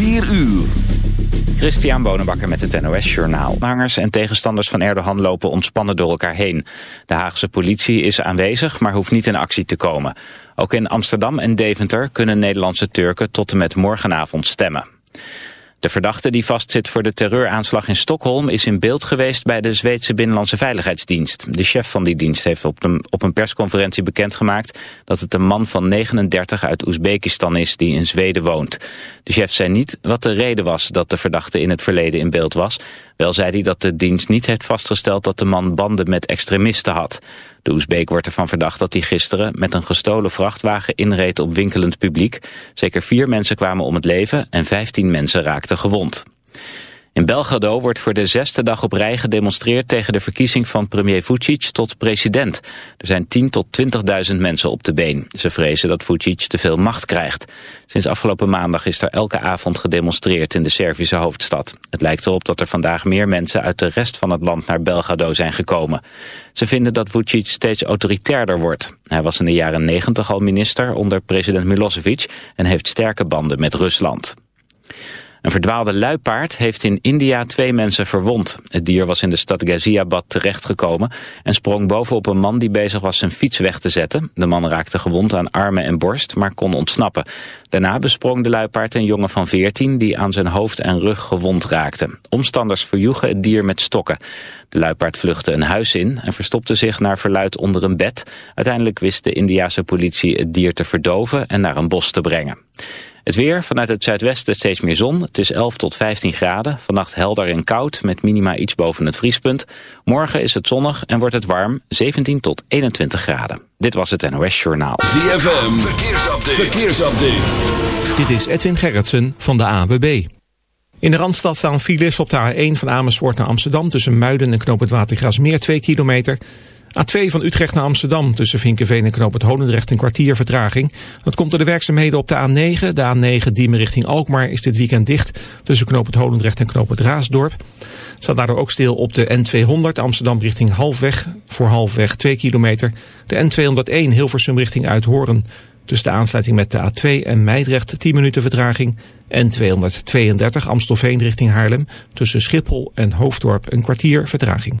4 uur. Christian Bonenbakker met het NOS Journaal. Hangers en tegenstanders van Erdogan lopen ontspannen door elkaar heen. De Haagse politie is aanwezig, maar hoeft niet in actie te komen. Ook in Amsterdam en Deventer kunnen Nederlandse Turken tot en met morgenavond stemmen. De verdachte die vastzit voor de terreuraanslag in Stockholm is in beeld geweest bij de Zweedse Binnenlandse Veiligheidsdienst. De chef van die dienst heeft op op een persconferentie bekendgemaakt dat het een man van 39 uit Oezbekistan is die in Zweden woont. De chef zei niet wat de reden was dat de verdachte in het verleden in beeld was. Wel zei hij dat de dienst niet heeft vastgesteld dat de man banden met extremisten had. De Oezbeek wordt ervan verdacht dat hij gisteren met een gestolen vrachtwagen inreed op winkelend publiek. Zeker vier mensen kwamen om het leven en vijftien mensen raakten gewond. In Belgrado wordt voor de zesde dag op rij gedemonstreerd tegen de verkiezing van premier Vucic tot president. Er zijn 10 tot 20.000 mensen op de been. Ze vrezen dat Vucic te veel macht krijgt. Sinds afgelopen maandag is er elke avond gedemonstreerd in de Servische hoofdstad. Het lijkt erop dat er vandaag meer mensen uit de rest van het land naar Belgrado zijn gekomen. Ze vinden dat Vucic steeds autoritairder wordt. Hij was in de jaren 90 al minister onder president Milosevic en heeft sterke banden met Rusland. Een verdwaalde luipaard heeft in India twee mensen verwond. Het dier was in de stad Ghaziabad terechtgekomen en sprong bovenop een man die bezig was zijn fiets weg te zetten. De man raakte gewond aan armen en borst, maar kon ontsnappen. Daarna besprong de luipaard een jongen van 14 die aan zijn hoofd en rug gewond raakte. Omstanders verjoegen het dier met stokken. De luipaard vluchtte een huis in en verstopte zich naar verluid onder een bed. Uiteindelijk wist de Indiase politie het dier te verdoven en naar een bos te brengen. Het weer, vanuit het zuidwesten steeds meer zon. Het is 11 tot 15 graden. Vannacht helder en koud, met minima iets boven het vriespunt. Morgen is het zonnig en wordt het warm, 17 tot 21 graden. Dit was het NOS Journaal. ZFM, verkeersupdate. verkeersupdate. Dit is Edwin Gerritsen van de AWB. In de Randstad staan files op de A1 van Amersfoort naar Amsterdam... tussen Muiden en Knoop het Watergrasmeer 2 kilometer... A2 van Utrecht naar Amsterdam tussen Vinkenveen en Knoop het Holendrecht een kwartier vertraging. Dat komt door de werkzaamheden op de A9. De A9 Diemen richting Alkmaar is dit weekend dicht tussen Knoop het Holendrecht en Knoop het Raasdorp. Staat daardoor ook stil op de N200 Amsterdam richting Halfweg voor Halfweg 2 kilometer. De N201 Hilversum richting Uithoren tussen de aansluiting met de A2 en Meidrecht 10 minuten vertraging. N232 Amstelveen richting Haarlem tussen Schiphol en Hoofddorp een kwartier vertraging.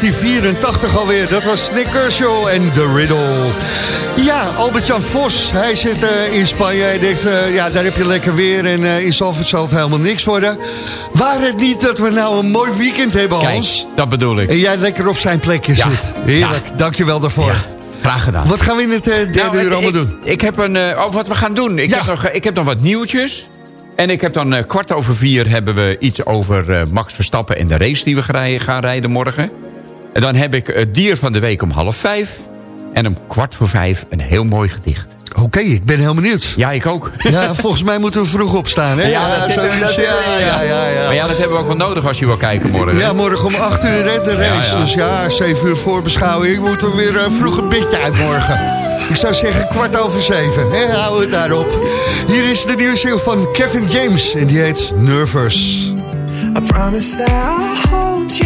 1984 eh, alweer. Dat was Nick Kershaw en The Riddle. Ja, Albert-Jan Vos, hij zit uh, in Spanje. Hij denkt, uh, ja, daar heb je lekker weer en uh, in Zandvoort zal het helemaal niks worden. Waar het niet dat we nou een mooi weekend hebben, Hans? Kijk, dat bedoel ik. En jij lekker op zijn plekje Ja. zit. Heerlijk, Ja. dank je wel daarvoor. Ja, graag gedaan. Wat gaan we in het eh, derde Nou, uur allemaal ik, doen? Ik heb een... eh, oh, wat we gaan doen. Ik, heb, nog, eh, ik heb nog wat nieuwtjes. En ik heb dan eh, kwart over vier hebben we iets over eh, Max Verstappen... en de race die we gaan rijden morgen. En dan heb ik het dier van de week om half vijf. En om kwart voor vijf een heel mooi gedicht. Oké, ik ben heel benieuwd. Ja, ik ook. Ja, volgens mij moeten we vroeg opstaan, hè? Ja, dat ja, ja, ja, ja. Maar ja, dat hebben we ook wel nodig als je wil kijken morgen. Ja, morgen om 8 uur hè, de race. Ja, ja. Dus ja, 7 uur voorbeschouwing. Moeten we weer eh, vroeg een beetje uit morgen. Ik zou zeggen kwart over 7. Hè, houden we het daarop. Hier is de nieuwe single van Kevin James. En die heet Nervous. I promise that I'll hold you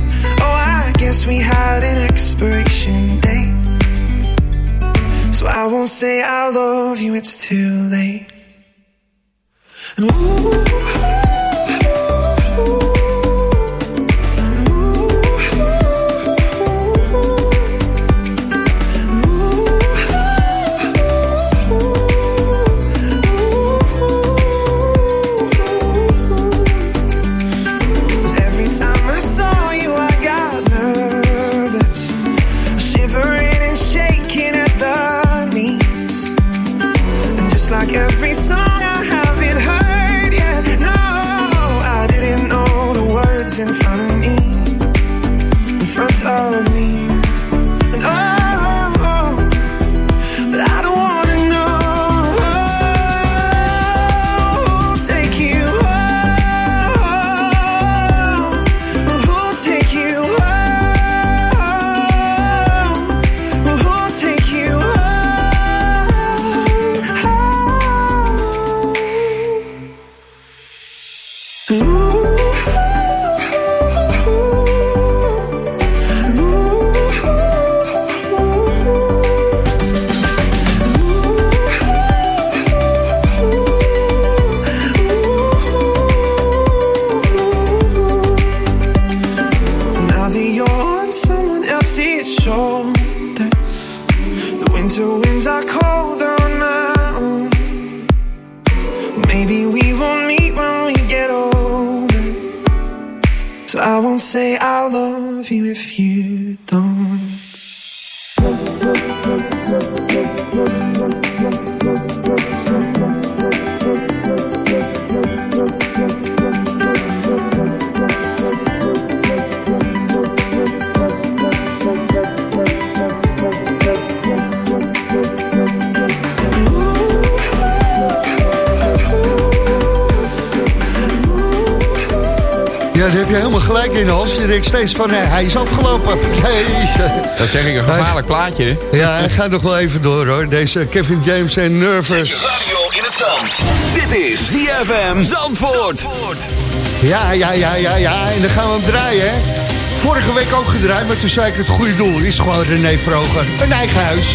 guess we had an expiration date. So I won't say I love you, it's too late. And ooh, Oh. Steeds van, eh, hij is afgelopen. Nee. Dat zeg ik, een gevaarlijk plaatje. hè? Ja, hij gaat nog wel even door, hoor. Deze Kevin James en Nervous. Radio in het zand. Dit is ZFM Zandvoort. Ja, ja, ja, ja, ja. En dan gaan we hem draaien, hè. Vorige week ook gedraaid, maar toen zei ik het goede doel. Is gewoon René Vroger. Een eigen huis.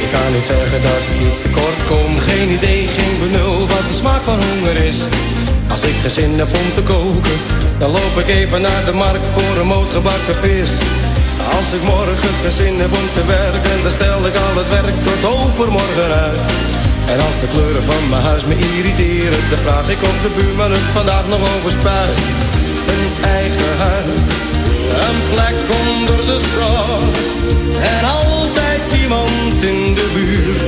Ik kan niet zeggen dat ik iets tekort kom. Geen idee, geen benul wat de smaak van honger is. Als ik geen zin heb om te koken, dan loop ik even naar de markt voor een moot gebakken vis. Als ik morgen geen zin heb om te werken, dan stel ik al het werk tot overmorgen uit. En als de kleuren van mijn huis me irriteren, dan vraag ik of de buurman het vandaag nog over spuit. Een eigen huis, een plek onder de zon. En altijd iemand in de buurt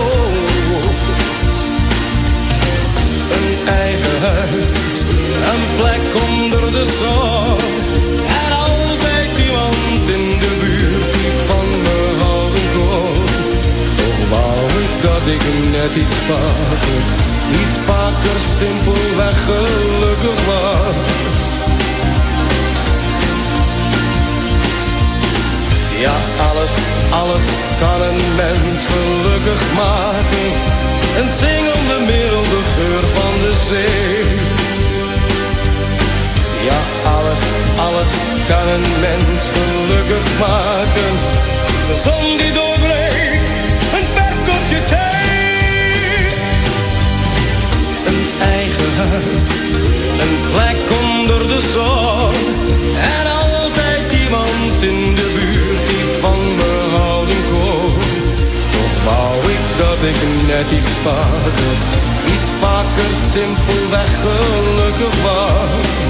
de zon. En altijd iemand in de buurt die van me houden kon. Toch wou ik dat ik net iets vaker, iets vaker simpelweg gelukkig was. Ja, alles, alles kan een mens gelukkig maken. Een zingende milde geur van de zee. Ja, alles, alles kan een mens gelukkig maken. De zon die doorbreekt, een vers kopje thee. Een eigen huis, een plek onder de zon. En altijd iemand in de buurt die van me houden kon. Toch wou ik dat ik net iets vaker, iets vaker simpelweg gelukkig was.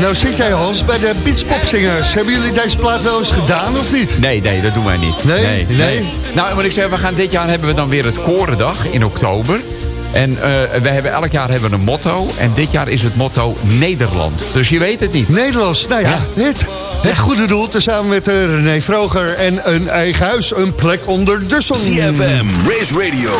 Nou zit jij Hans bij de Beachpopzingers. Hebben jullie deze plaat wel eens gedaan of niet? Nee, nee, dat doen wij niet. Nee? Nee? Nou, moet ik zeggen, we gaan dit jaar hebben we dan weer het Korendag in oktober. En eh we hebben, elk jaar hebben we een motto. En dit jaar is het motto Nederland. Dus je weet het niet. Nederlands, nou ja, het, het goede doel. Tezamen met eh, René Vroger en een eigen huis. Een plek onder de zon. CFM, Race Radio,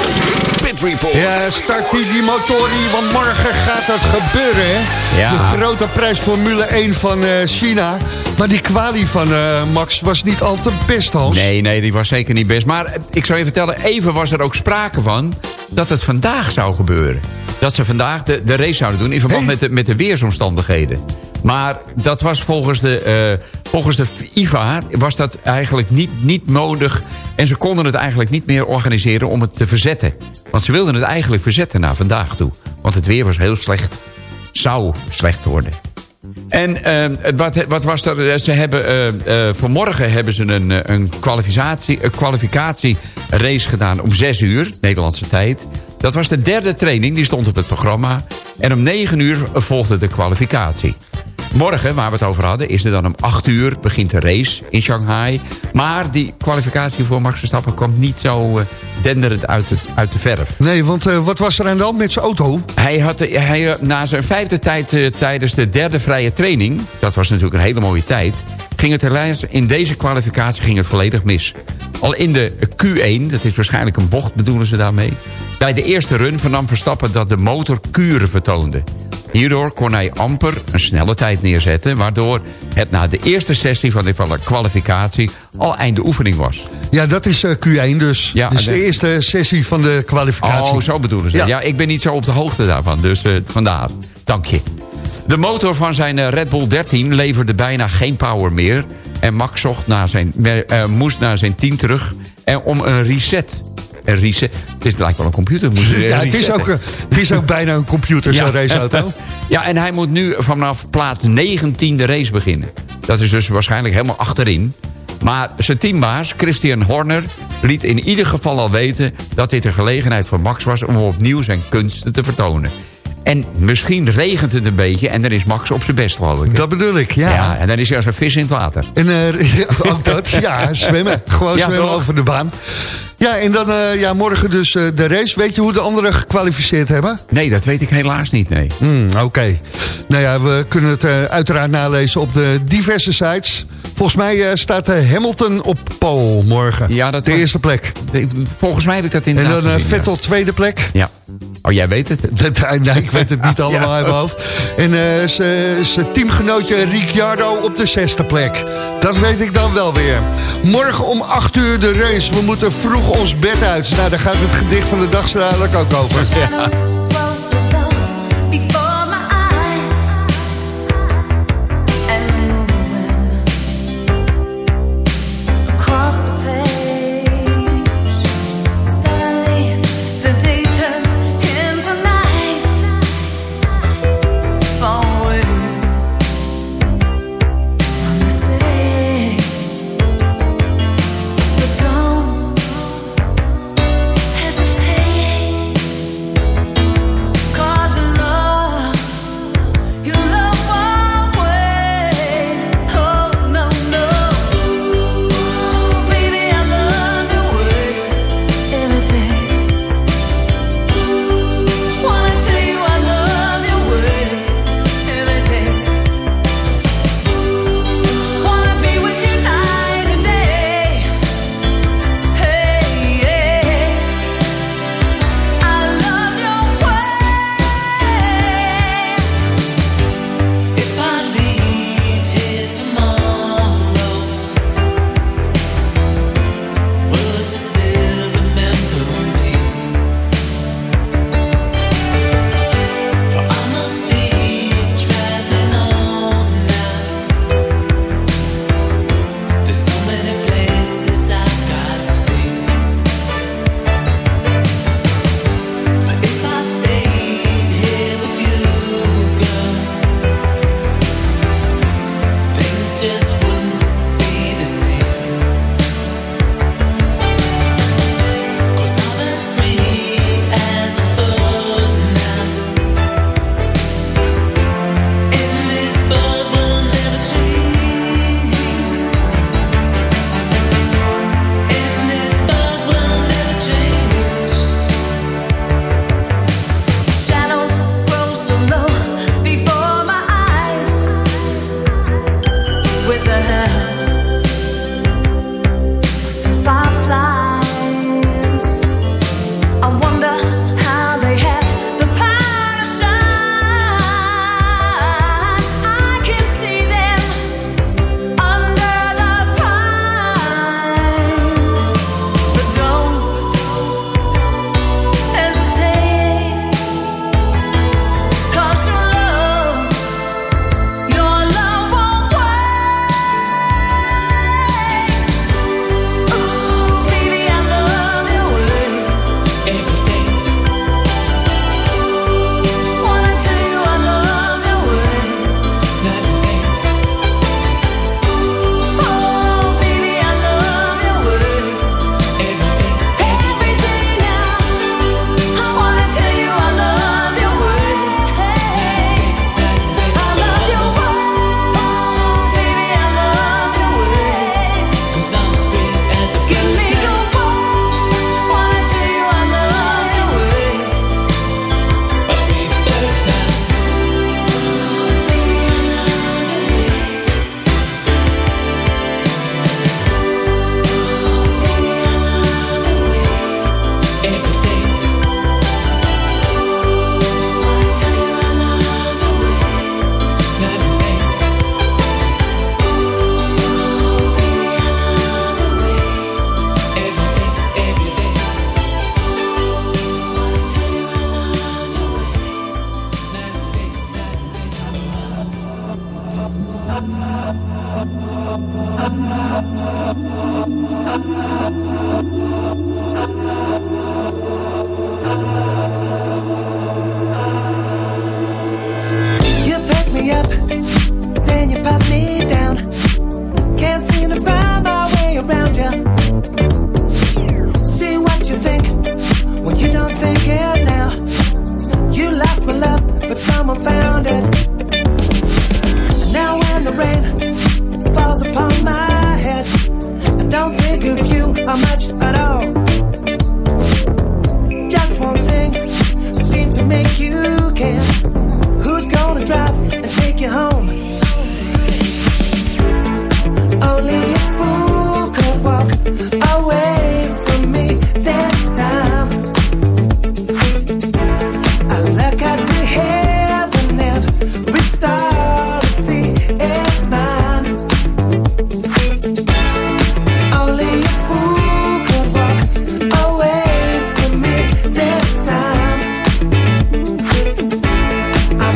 Report. Ja, start die, die motorie, want morgen gaat dat gebeuren, hè? Ja. De grote prijs Formule 1 van eh, China. Maar die kwalie van eh, Max was niet al te best, Hans. Nee, nee, die was zeker niet best. Maar eh, ik zou je vertellen, even was er ook sprake van... dat het vandaag zou gebeuren. Dat ze vandaag de, de race zouden doen in verband met, de, met de weersomstandigheden. Maar dat was volgens de, eh, volgens de IVA was dat eigenlijk niet, niet nodig. En ze konden het eigenlijk niet meer organiseren om het te verzetten. Want ze wilden het eigenlijk verzetten naar vandaag toe. Want het weer was heel slecht. Zou slecht worden. En eh, wat, wat was er? Ze hebben, eh, eh, vanmorgen hebben ze een, eh, een, kwalificatie, een kwalificatierace gedaan om 6 uur, Nederlandse tijd. Dat was de derde training, die stond op het programma. En om 9 uur volgde de kwalificatie. Morgen, waar we het over hadden, is er dan om 8 uur begint de race in Shanghai. Maar die kwalificatie voor Max Verstappen kwam niet zo eh, denderend uit, het, uit de verf. Nee, want eh, wat was er aan de hand met zijn auto? Hij had, hij, eh, na zijn vijfde tijd tijdens de derde vrije training... dat was natuurlijk een hele mooie tijd... ging het helaas in deze kwalificatie ging het volledig mis. Al in de Q1, dat is waarschijnlijk een bocht bedoelen ze daarmee... bij de eerste run vernam Verstappen dat de motor kuren vertoonde. Hierdoor kon hij amper een snelle tijd neerzetten... waardoor het na de eerste sessie van de kwalificatie al einde oefening was. Ja, dat is eh, Q1 dus. Ja, dus de de- eerste sessie van de kwalificatie. Oh, zo bedoelen ze. Ja. Ja. ik ben niet zo op de hoogte daarvan, dus eh, vandaar. Dank je. De motor van zijn eh, Red Bull 13 leverde bijna geen power meer... en Max zocht naar zijn, moest naar zijn team terug en om een reset. Een reset. Het is wel een computer. Ja, het is, ook, eh, het is ook bijna een computer, zo'n raceauto. ja, en hij moet nu vanaf plaats 19 de race beginnen. Dat is dus waarschijnlijk helemaal achterin. Maar zijn teambaas, Christian Horner, liet in ieder geval al weten... dat dit een gelegenheid voor Max was om opnieuw zijn kunsten te vertonen. En misschien regent het een beetje en dan is Max op zijn best, ik. Dat bedoel ik, ja. ja. en dan is hij als een vis in het water. En eh, ook dat, ja, zwemmen. Gewoon Ja, zwemmen toch? over de baan. Ja, en dan eh, ja, morgen dus eh, de race. Weet je hoe de anderen gekwalificeerd hebben? Nee, dat weet ik helaas niet, nee. Hmm, Oké. Nou ja, we kunnen het eh, uiteraard nalezen op de diverse sites. Volgens mij eh, staat eh, Hamilton op pole morgen. Ja, dat de eerste plek. Volgens mij heb ik dat in. En dan Vettel tweede plek. Ja. Oh, jij weet het? Dat, nee, ik weet het niet allemaal ja. uit mijn hoofd. En uh, zijn teamgenootje Ricciardo op de zesde plek. Dat weet ik dan wel weer. Morgen om 8 uur de race. We moeten vroeg ons bed uit. Nou, daar gaat het gedicht van de dag straks ook over. Ja.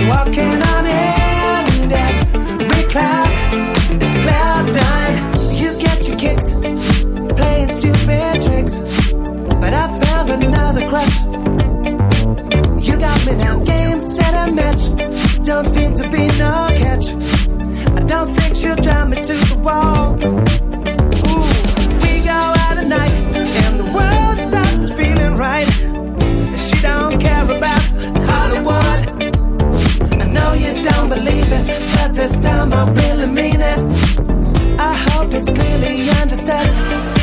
walking on air and every cloud is cloud nine. You get your kicks playing stupid tricks, but I found another crush. You got me now, game set and match. Don't seem to be no catch. I don't think she'll drive me to the wall. don't believe it, but this time I really mean it. I hope it's clearly understood.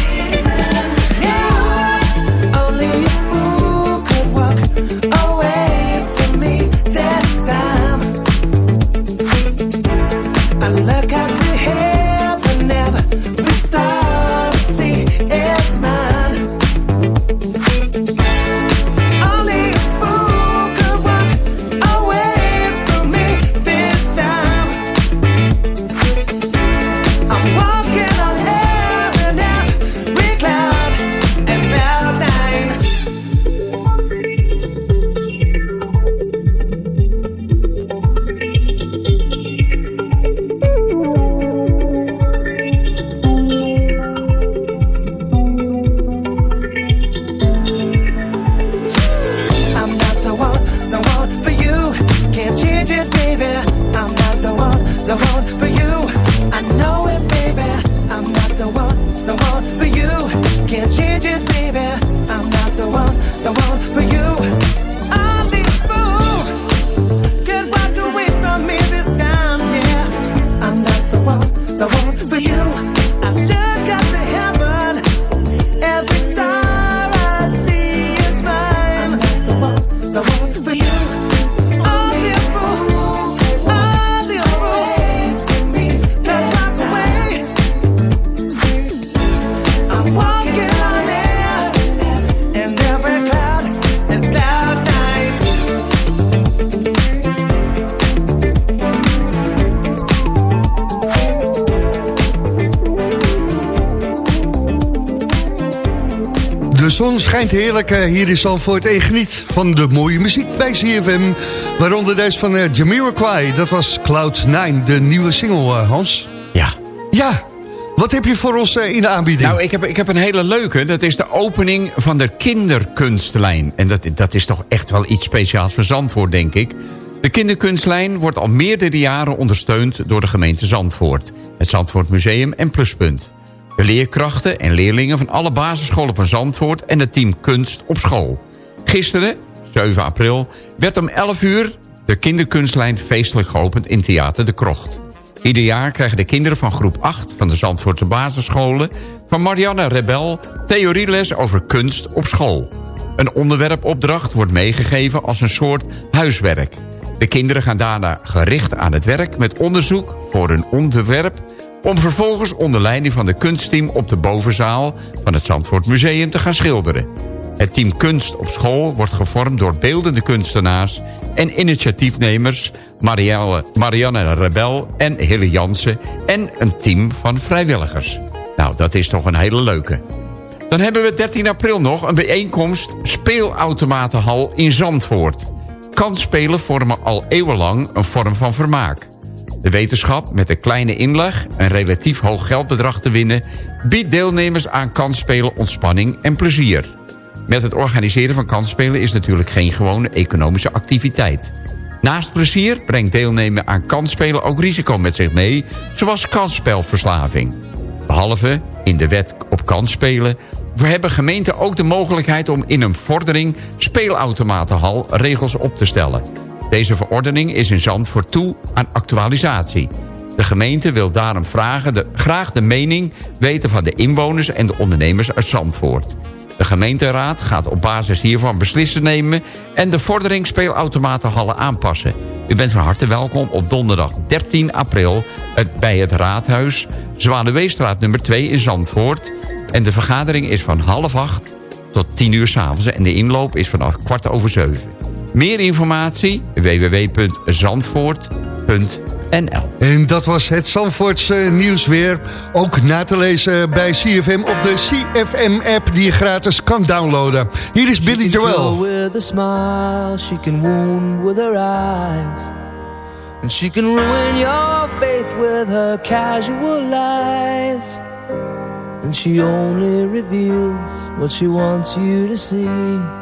Schijnt heerlijk eh, hier in Zandvoort en je geniet van de mooie muziek bij CFM. Waaronder deze van uh, Jamiroquai, dat was Cloud9, de nieuwe single, eh, Hans. Ja. Ja, wat heb je voor ons eh, in de aanbieding? Nou, ik heb, ik heb een hele leuke. Dat is de opening van de kinderkunstlijn. En dat, dat is toch echt wel iets speciaals voor Zandvoort, denk ik. De kinderkunstlijn wordt al meerdere jaren ondersteund door de gemeente Zandvoort. Het Zandvoort Museum en Pluspunt. De leerkrachten en leerlingen van alle basisscholen van Zandvoort... en het team Kunst op school. Gisteren, 7 april, werd om 11 uur... de kinderkunstlijn feestelijk geopend in Theater de Krocht. Ieder jaar krijgen de kinderen van groep 8 van de Zandvoortse basisscholen... van Marianne Rebel theorieles over kunst op school. Een onderwerpopdracht wordt meegegeven als een soort huiswerk. De kinderen gaan daarna gericht aan het werk met onderzoek voor hun onderwerp... om vervolgens onder leiding van de kunstteam op de bovenzaal... van het Zandvoort Museum te gaan schilderen. Het team Kunst op school wordt gevormd door beeldende kunstenaars... en initiatiefnemers Marielle, Marianne Rebel en Hille Jansen... en een team van vrijwilligers. Nou, dat is toch een hele leuke. Dan hebben we 13 april nog een bijeenkomst Speelautomatenhal in Zandvoort. Kansspelen vormen al eeuwenlang een vorm van vermaak. De wetenschap met een kleine inleg een relatief hoog geldbedrag te winnen... biedt deelnemers aan kansspelen ontspanning en plezier. Met het organiseren van kansspelen is natuurlijk geen gewone economische activiteit. Naast plezier brengt deelnemen aan kansspelen ook risico met zich mee... zoals kansspelverslaving. Behalve in de wet op kansspelen... hebben gemeenten ook de mogelijkheid om in een vordering... speelautomatenhal regels op te stellen. Deze verordening is in Zandvoort toe aan actualisatie. De gemeente wil daarom vragen de, graag de mening weten van de inwoners en de ondernemers uit Zandvoort. De gemeenteraad gaat op basis hiervan beslissen nemen... en de vordering speelautomatenhallen aanpassen. U bent van harte welkom op donderdag 13 april... bij het raadhuis Zwaneweestraat nummer 2 in Zandvoort. En de vergadering is van half acht tot 10 uur s'avonds... en de inloop is vanaf kwart over zeven. Meer informatie www.zandvoort.nl En dat was het Zandvoortse nieuws weer. Ook na te lezen bij CFM op de CFM-app die je gratis kan downloaden. Hier is Billy Joel. with a smile, she can wound with her eyes. And she can ruin your faith with her casual lies. And she only reveals what she wants you to see.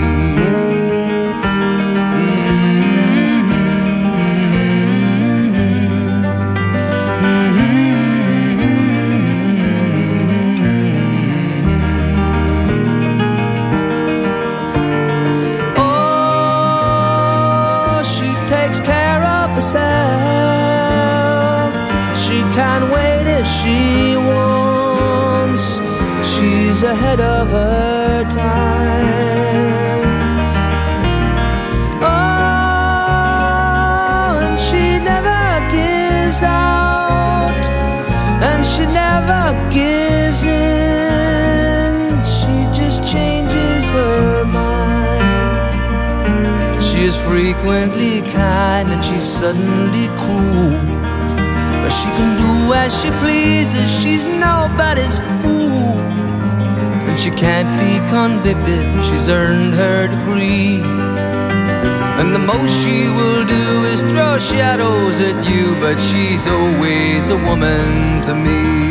She wants. She's ahead of her time. Oh, and she never gives out, and she never gives in. She just changes her mind. She is frequently kind and she's suddenly cruel. She can do as she pleases, she's nobody's fool. And she can't be convicted, she's earned her degree. And the most she will do is throw shadows at you, but she's always a woman to me.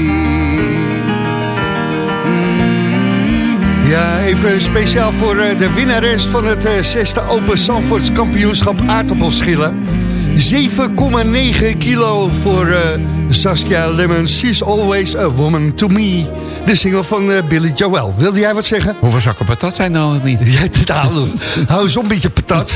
Ja, even speciaal voor eh, de winnares van het eh, zesde Open Zandvoorts kampioenschap aardappelschillen. 7,9 kilo voor eh, Saskia Lemon. She's always a woman to me. De single van eh, Billy Joel. Wilde jij wat zeggen? Hoeveel zakken patat zijn al niet? Jij hou, hou eens op met je patat.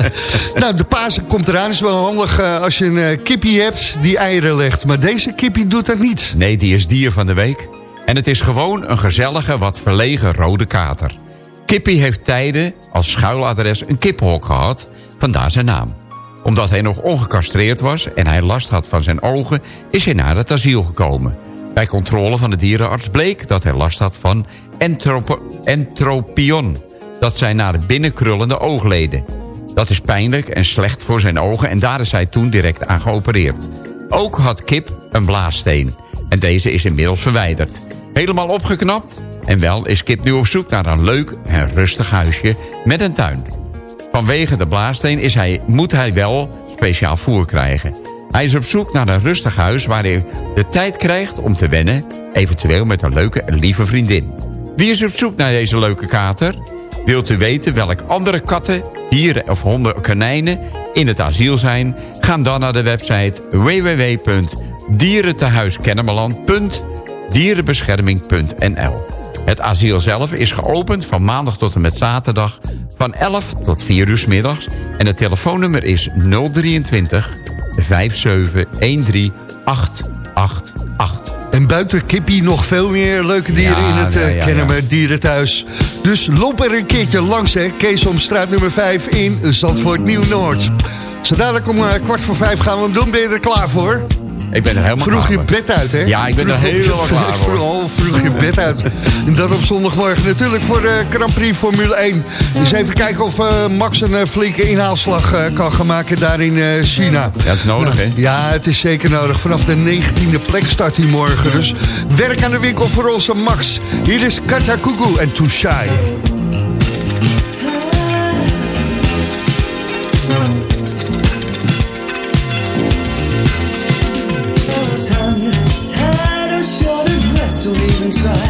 nou, de Pasen komt eraan. is wel handig eh, als je een eh, kippie hebt die eieren legt. Maar deze kippie doet dat niet. Nee, die is dier van de week. En het is gewoon een gezellige, wat verlegen rode kater. Kippie heeft tijden als schuiladres een kippenhok gehad, vandaar zijn naam. Omdat hij nog ongecastreerd was en hij last had van zijn ogen... is hij naar het asiel gekomen. Bij controle van de dierenarts bleek dat hij last had van entropion. Dat zijn naar binnen krullende oogleden. Dat is pijnlijk en slecht voor zijn ogen en daar is hij toen direct aan geopereerd. Ook had Kip een blaassteen. En deze is inmiddels verwijderd. Helemaal opgeknapt. En wel is Kip nu op zoek naar een leuk en rustig huisje met een tuin. Vanwege de blaassteen is hij, moet hij wel speciaal voer krijgen. Hij is op zoek naar een rustig huis waar hij de tijd krijgt om te wennen... eventueel met een leuke en lieve vriendin. Wie is op zoek naar deze leuke kater? Wilt u weten welke andere katten, dieren of honden, konijnen in het asiel zijn? Ga dan naar de website www.dierentehuiskennemerland.dierenbescherming.nl Het asiel zelf is geopend van maandag tot en met zaterdag van 11 tot 4 uur 's middags. En het telefoonnummer is 023 5713 888. En buiten kippie nog veel meer leuke dieren Ja, in het ja, eh ja, Kennemer Dierenthuis. Dus loop er een keertje langs, hè. Kees om straat nummer 5 in Zandvoort Nieuw-Noord. Zo dadelijk om eh, kwart voor vijf gaan we hem doen. Ben je er klaar voor? Ik ben er helemaal Vroeg klaar je bed uit, hè? Ja, ik ben er Vroeg- helemaal klaar voor. Vroeg, oh, vroeg je bed uit. En dat op zondagmorgen natuurlijk voor de Grand Prix Formule 1. Dus even kijken of eh, Max een eh, flinke inhaalslag eh, kan gaan maken daar in eh, China. Ja, het is nodig, Nou, hè? Ja, het is zeker nodig. Vanaf de 19e plek start hij morgen. Dus werk aan de winkel voor onze Max. Hier is Katja Kuku en Too Shy. and try.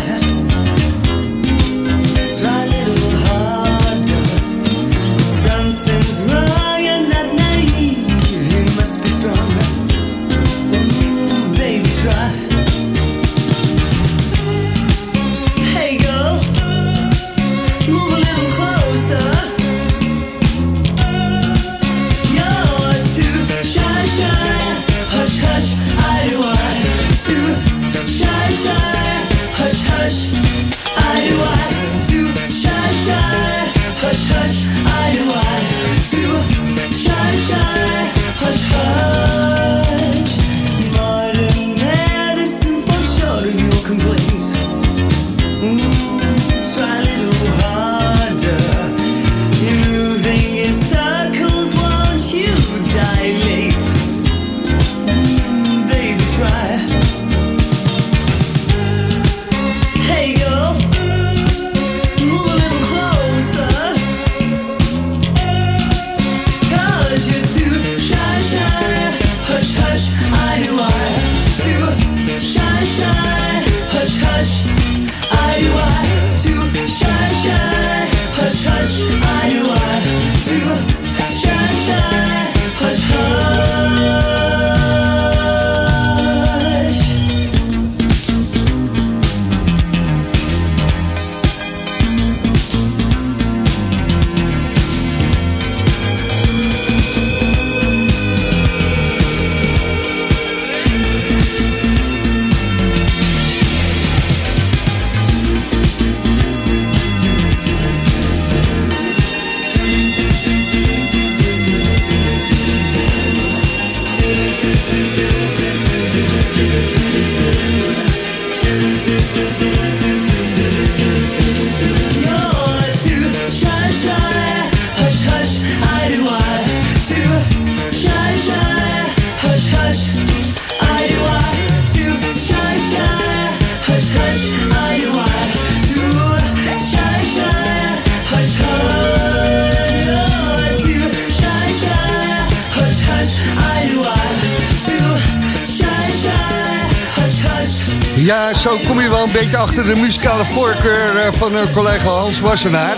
De muzikale voorkeur eh, van eh, collega Hans Wassenaar.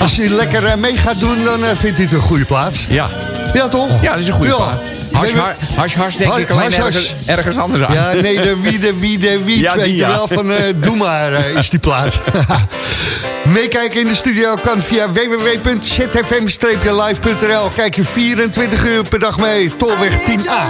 Als hij lekker eh, mee gaat doen, dan vindt hij het een goede plaats. Ja. Ja, toch? Ja, dat is een goede Ja. plaat. Hars, We hebben- har- hars, hars, denk ik alleen hars, hars. ergens, ergens anders aan. Ja, nee, de wie, de wie, de wie, Ja, weet die, je wel, van eh, doe maar is die plaat. Meekijken in de studio kan via www.zfm-live.nl. Kijk je 24 uur per dag mee, Tolweg 10A.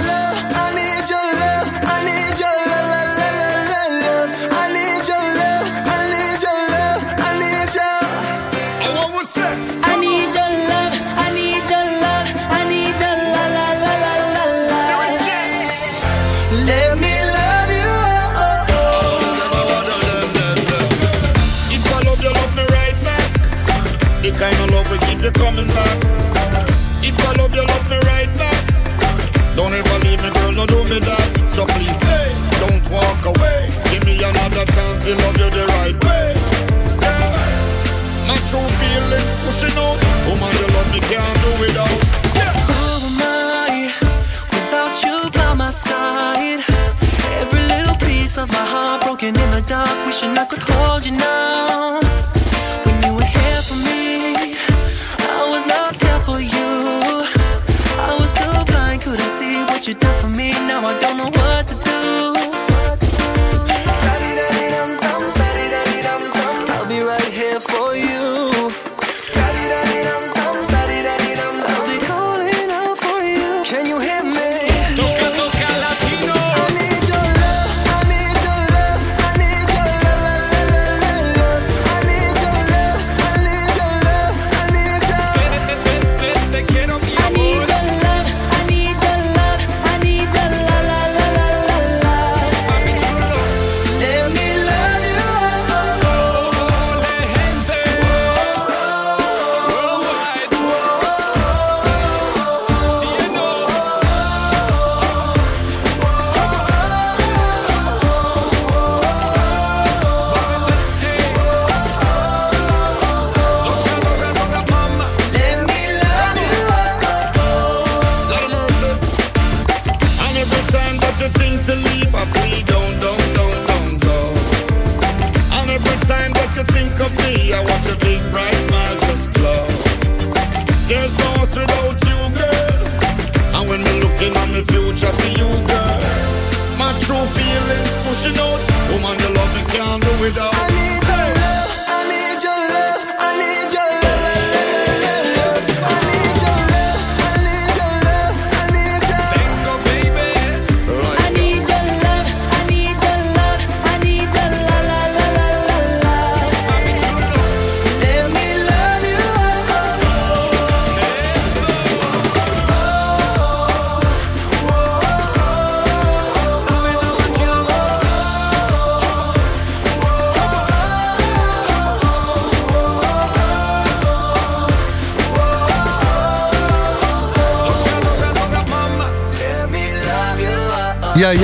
Coming back. If I love you, love me right back. Don't ever leave me, girl, no do me that. So please stay, don't walk away. Give me another chance to love you the right way. Yeah. My true feelings pushing out. Woman, you love me, can't do without. Who am I without you by my side? Every little piece of my heart broken in the dark, wishing I could hold you now.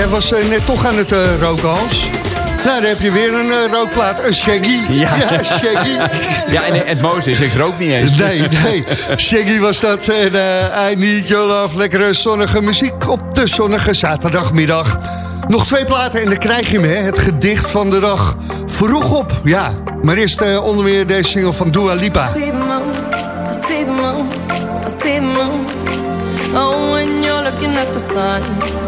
Jij was eh, net toch aan het eh, roken, Hans. Nou, dan heb je weer een eh, rookplaat, een Shaggy. Ja. Shaggy. Ja, en het mooiste is, ik rook niet eens. Nee, nee. Shaggy was dat. En eh I Need Your Love. Lekkere zonnige muziek op de zonnige zaterdagmiddag. Nog twee platen en dan krijg je hem, hè. Het gedicht van de dag. Vroeg op, ja. Maar eerst eh, onder meer deze single van Dua Lipa. see the moon, I see the moon, I see the moon. Oh, when you're looking at the sun.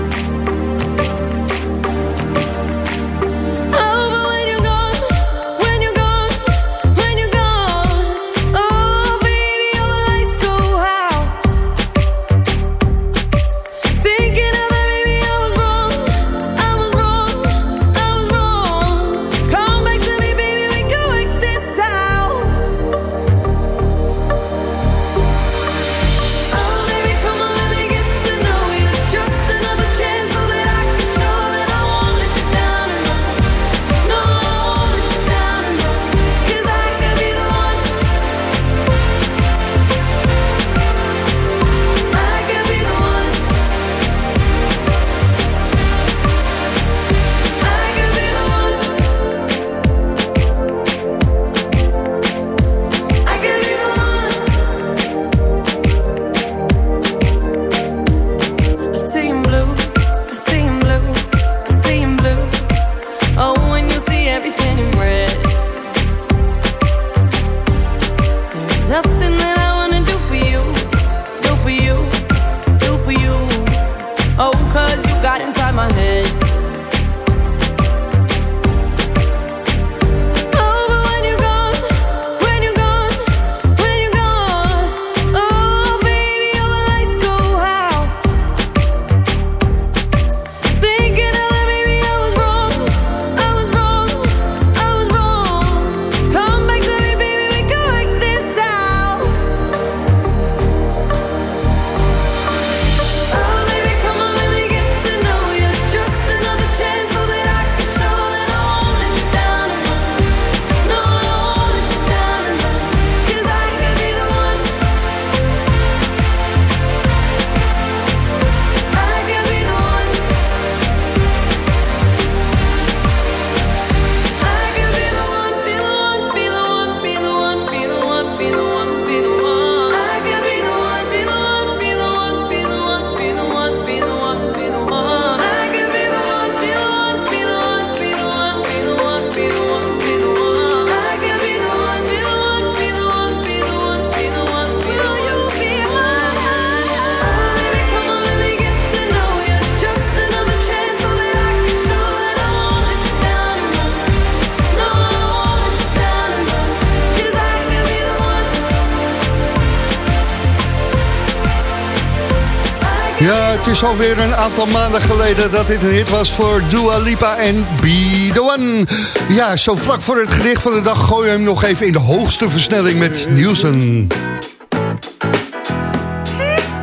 Het is alweer een aantal maanden geleden dat dit een hit was voor Dua Lipa en Be The One. Ja, zo vlak voor het gedicht van de dag gooi je hem nog even in de hoogste versnelling met Nielsen.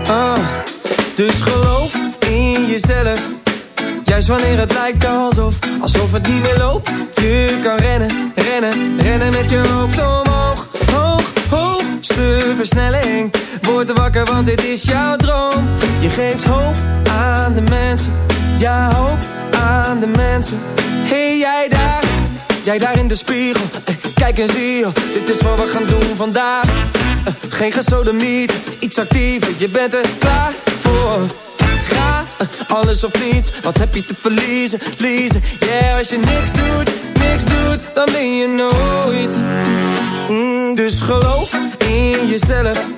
Ah, dus geloof in jezelf. Juist wanneer het lijkt alsof, alsof het niet meer loopt. Je kan rennen, rennen, rennen met je hoofd omhoog. Hoog, hoogste versnelling. Word wakker, want dit is jouw droom. Je geeft hoop aan de mensen. Ja, hoop aan de mensen. Hey, jij daar, jij daar in de spiegel. Eh, Kijk en zie je, dit is wat we gaan doen vandaag. Eh, Geen gesodemiet, iets actiever, je bent er klaar voor. Ga, eh, alles of niets, wat heb je te verliezen, liezen. Yeah, als je niks doet, niks doet, dan ben je nooit. Mm, dus geloof in jezelf.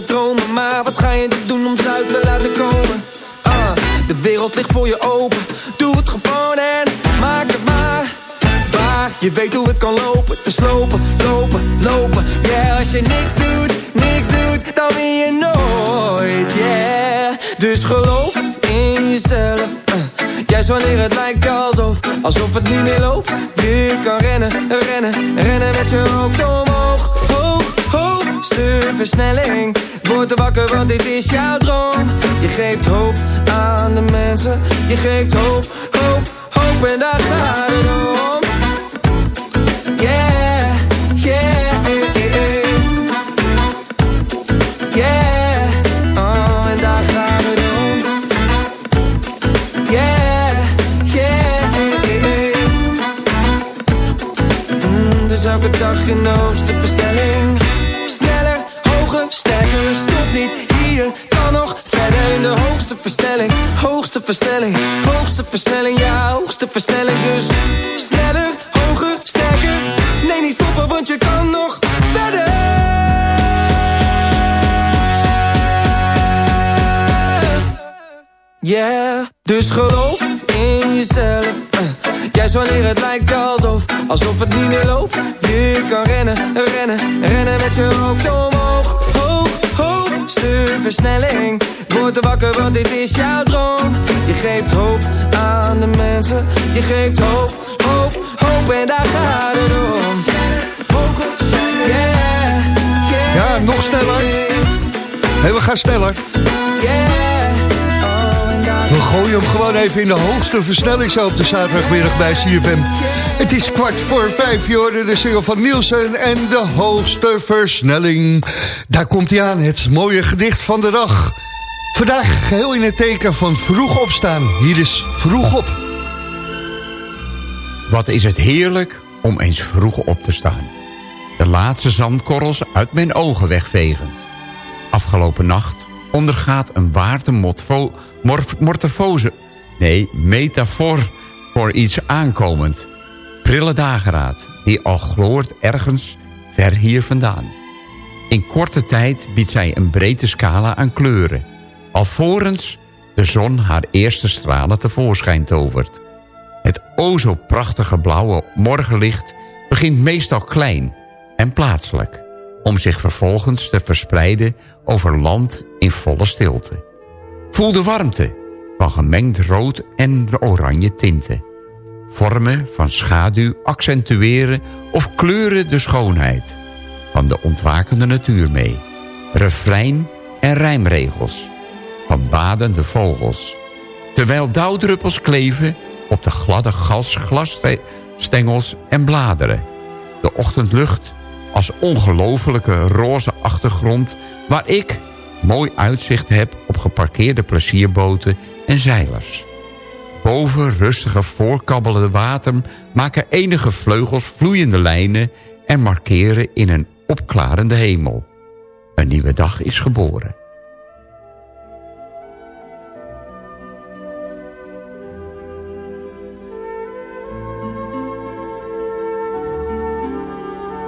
dromen Maar wat ga je doen om ze te laten komen? Ah, de wereld ligt voor je open. Doe het gewoon en maak het maar Waar, je weet hoe het kan lopen Dus lopen, lopen, lopen. Yeah, als je niks doet, niks doet Dan win je nooit, yeah. Dus geloof in jezelf. Eh. Juist wanneer het lijkt alsof Alsof het niet meer loopt. Je kan rennen, rennen, rennen met je hoofd omhoog Hoog, hoogste versnelling Word wakker want dit is jouw droom. Je geeft hoop aan de mensen. Je geeft hoop, hoop, hoop en daar gaat het om. Yeah, yeah, yeah Oh, en daar gaat het om. Yeah, yeah. Mm, Dus elke dag in de hoogste sterker, stop niet hier Kan nog verder in de hoogste versnelling Hoogste versnelling, hoogste versnelling Ja, hoogste versnelling dus Sneller, hoger, sterker Nee, niet stoppen, want je kan nog verder Yeah, dus geloof in jezelf. eh. Juist wanneer het lijkt alsof, alsof het niet meer loopt. Je kan rennen, rennen, rennen met je hoofd omhoog. Hoogste versnelling. Word wakker, want dit is jouw droom. Je geeft hoop aan de mensen. Je geeft hoop, hoop, hoop en daar gaat het om. Yeah, yeah. Ja, nog sneller. Hey, we gaan sneller. We gooien hem gewoon even in de hoogste versnelling zo op de zaterdagmiddag bij CFM. Het is kwart voor vijf, je de single van Nielsen en de hoogste versnelling. Daar komt hij aan, het mooie gedicht van de dag. Vandaag geheel in het teken van vroeg opstaan. Hier is Vroeg op. Wat is het heerlijk om eens vroeg op te staan. De laatste zandkorrels uit mijn ogen wegvegen. Afgelopen nacht ondergaat een waardemorfose... morfose, nee, metafoor voor iets aankomend. Prille dageraad, die al gloort ergens ver hier vandaan. In korte tijd biedt zij een breedte scala aan kleuren. Alvorens de zon haar eerste stralen tevoorschijn tovert. Het o zo prachtige blauwe morgenlicht begint meestal klein en plaatselijk... om zich vervolgens te verspreiden over land in volle stilte. Voel de warmte van gemengd rood en oranje tinten. Vormen van schaduw accentueren of kleuren de schoonheid van de ontwakende natuur mee. Refrein en rijmregels van badende vogels. Terwijl dauwdruppels kleven op de gladde gas, glasstengels en bladeren. De ochtendlucht als ongelofelijke roze achtergrond... waar ik mooi uitzicht heb op geparkeerde plezierboten en zeilers boven rustige voorkabbelende water maken enige vleugels vloeiende lijnen en markeren in een opklarende hemel. Een nieuwe dag is geboren.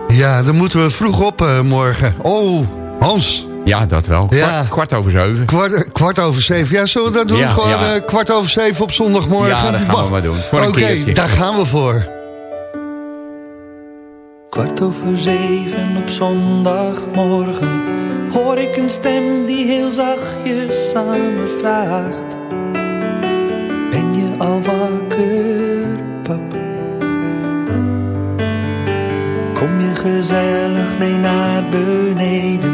Ja, dan moeten we vroeg op eh, morgen. Oh, Hans. Ja, dat wel. Ja. Kwart, kwart over zeven. Kwart, kwart over zeven. Ja, zullen we dat doen? Ja, Gewoon ja. eh, kwart over zeven op zondagmorgen? Ja, dat gaan we maar doen. Voor een Oké, keertje. daar gaan we voor. Kwart over zeven op zondagmorgen hoor ik een stem die heel zachtjes aan me vraagt: Ben je al wakker, pap? Kom je gezellig mee naar beneden?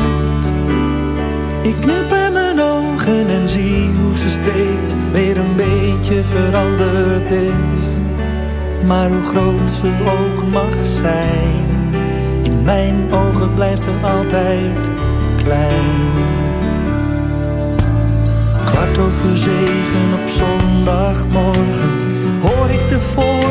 Is. Maar hoe groot ze ook mag zijn, in mijn ogen blijft ze altijd klein. Kwart over zeven op zondagmorgen hoor ik de voordeur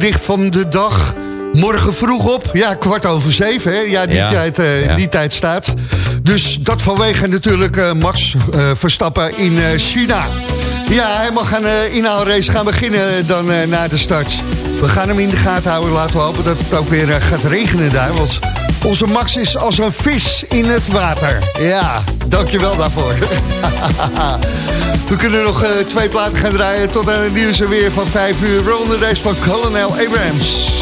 Gedicht van de dag. Morgen vroeg op. Ja, kwart over zeven. Hè? Ja, die, Ja, Tijd, eh, ja. die tijd staat. Dus dat vanwege natuurlijk eh, Max eh, Verstappen in China. Ja, hij mag aan de inhaalrace gaan beginnen dan na de start. We gaan hem in de gaten houden. Laten we hopen dat het ook weer gaat regenen daar. Want onze Max is als een vis in het water. Ja, dankjewel daarvoor. We kunnen nog eh, twee platen gaan draaien tot aan het nieuws en weer van 5 uur. Ronde race van Colonel Abrams.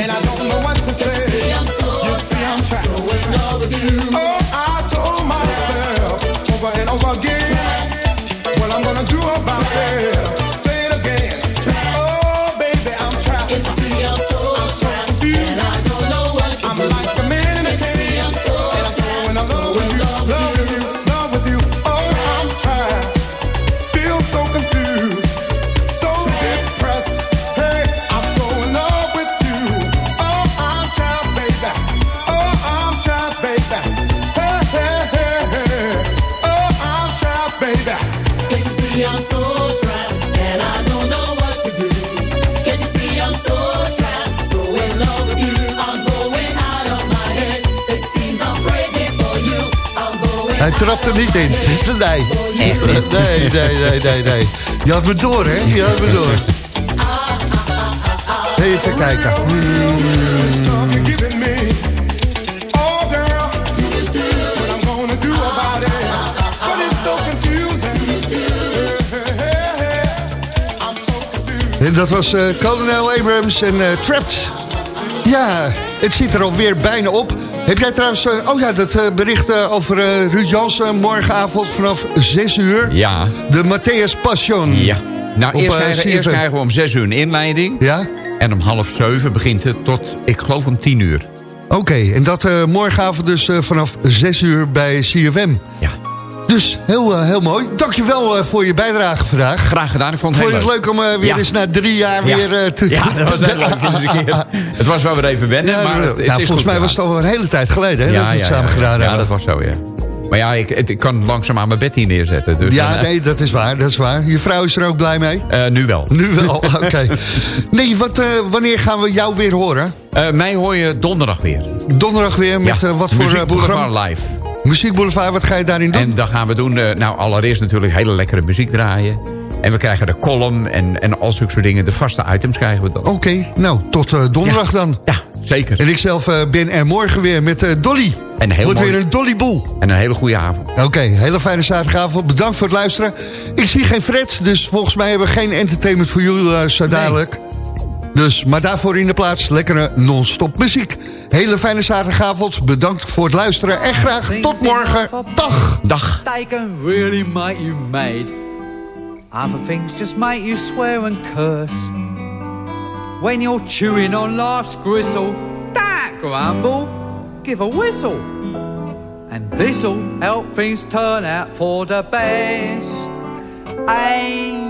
And I Hij trapt er niet in. Nee. Nee, nee, nee, nee, nee. Je had me door, hè? Je had me door. Even kijken. Hmm. En dat was eh kolonel Abrams en eh, Trapped. Ja, het zit er alweer bijna op. Heb jij trouwens... eh, oh ja, dat eh, bericht eh, over Ruud Jansen morgenavond vanaf 6 uur. Ja. De Matthäus Passion. Ja. Nou, Op, eerst, krijgen, eerst krijgen we om 6 uur een inleiding. Ja? En om half 7 begint het tot, ik geloof, om 10 uur. Oké, en dat eh, morgenavond dus eh, vanaf 6 uur bij CFM. Ja. Dus heel, eh, heel mooi. Dankjewel eh voor je bijdrage vandaag. Graag gedaan, ik vond het Vond je heel het leuk om eh, weer Ja. eens na drie jaar Ja. weer te... Ja, dat was heel leuk. Keer- Het was wel weer even wennen, Ja, maar het, nou, is volgens mij was het al een hele tijd geleden hè, dat we het samen ja, gedaan ja, hebben. dat was zo, ja. Maar ja, ik, ik kan langzaam aan mijn bed hier neerzetten. Dus ja, dan, nee, dat is waar, dat is waar. Je vrouw is er ook blij mee? nu wel. Nu wel, oké. Nee, wat, wanneer gaan we jou weer horen? Mij hoor je donderdag weer. Donderdag weer met Ja, wat voor programma? live. Muziek Boulevard, wat ga je daarin doen? En dan gaan we doen, eh, nou allereerst natuurlijk hele lekkere muziek draaien. En we krijgen de column en, en al zulke soort dingen. De vaste items krijgen we dan. Oké, nou, tot eh, donderdag dan. Ja, zeker. En ik zelf eh, ben er morgen weer met Dolly. En heel Wordt mooi- weer een Dollyboel. En een hele goede avond. Oké, hele fijne zaterdagavond. Bedankt voor het luisteren. Ik zie geen Fred, dus volgens mij hebben we geen entertainment voor jullie zo dadelijk. Dus, maar daarvoor in de plaats lekkere non-stop muziek. Hele fijne zaterdagavond. Bedankt voor het luisteren. En graag tot morgen. Dag. Dag. They can really make you mad. Other things just make you swear and curse. When you're chewing on life's gristle, that grumble, give a whistle. And this'll help things turn out for the best. And